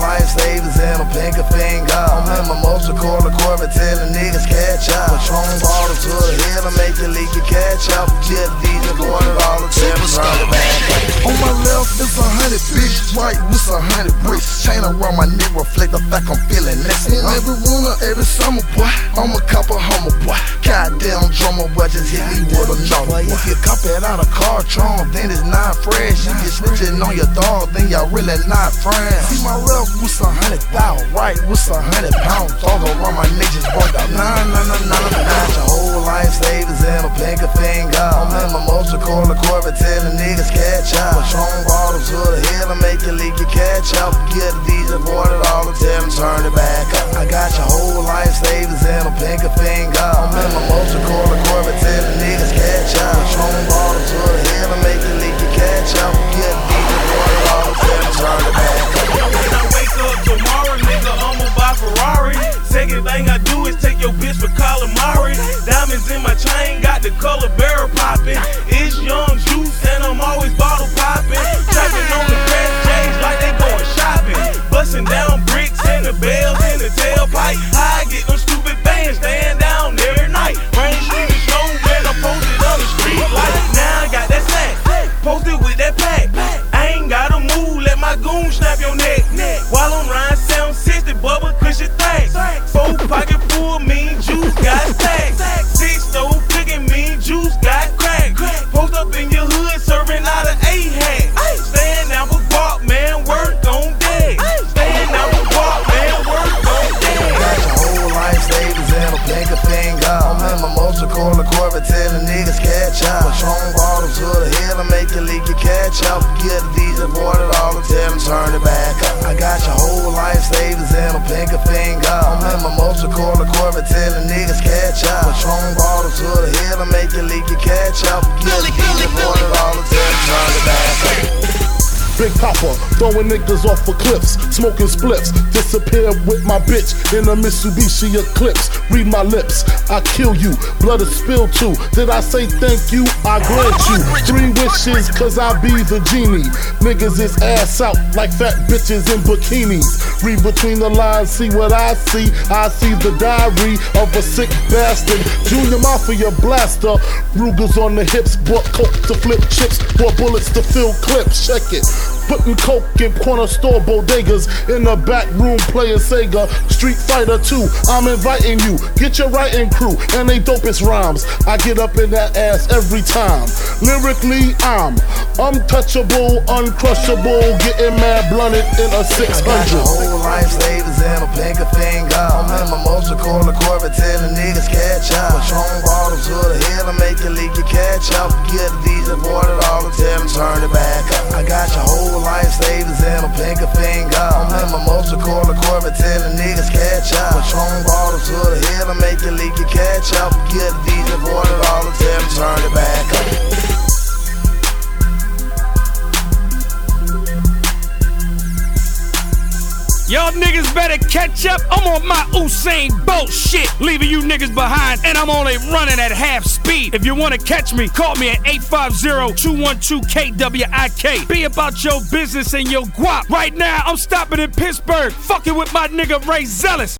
lifesavers and a pinker finger. I'm in my motor the Corvette, telling niggas catch up. Patron bottle to the head, I make you leak right with a hundred bricks. Chain around my neck reflect the fact I'm feeling next. And every winter, every summer, boy, I'm a cop a hummer, boy. Goddamn drummer, boy, just hit me with another. Boy. If you cop it out of Cartron, then it's not fresh. If You get snitching on your dog, then y'all really not friends. See my left with a hundred thousand, right with a hundred pounds. Talk around my niggas, out. Nah, nah, nah, nah, nah, nah. Your whole life savings and a pinker finger. I'm in my motor car, the Corvette, telling niggas catch up. Patron bottle to the head, I make you leak your catch up. Get a DJ, boy, it all the time, turn it back up. I got your whole life savings and a pinker finger. I'm in my motor car, the Corvette, telling niggas catch color popping. It's young juice and I'm always bottle popping. Trapping on the grass J's like they going shopping. Busting down bricks and the bells in the tailpipe. I get them stupid bands staying down up. Patron to the head, I make you leak your catch up. Get a DJ, boy, it all the time, turn it back up. I got your whole life savings and a pinker finger. I'm in my motor car, the telling niggas catch up. Patron bottle to the head, I make you leak your catch up. Get Papa, throwing niggas off of cliffs, smoking spliffs, disappear with my bitch in a Mitsubishi Eclipse. Read my lips, I kill you, blood is spilled too. Did I say thank you? I grant you three wishes, cause I be the genie. Niggas is ass out like fat bitches in bikinis. Read between the lines, see what I see. I see the diary of a sick bastard. Junior Mafia blaster, Rugers on the hips, bought coke to flip chips, bought bullets to fill clips. Check it. Putting coke in corner store bodegas in the back room playing Sega. Street Fighter 2, I'm inviting you. Get your writing crew and they dopest rhymes. I get up in that ass every time. Lyrically, I'm untouchable, uncrushable, getting mad blunted in a I got 600. whole life savings and a pinker finger. I'm in my motor the Corvette, telling niggas catch up. Patron bottle to the head, I make you leak your catch up. Get a DJ, boy, it all the time, turn it back up. I got your whole life savings and a pinker finger. I'm in my the Corvette, telling niggas catch up. Patron bottle to the head, I make you leak your catch up. Get Y'all niggas better catch up. I'm on my Usain Bolt shit, leaving you niggas behind, and I'm only running at half speed. If you want to catch me, call me at 850-212-KWIK. Be about your business and your guap. Right now, I'm stopping in Pittsburgh, fucking with my nigga Ray Zealous.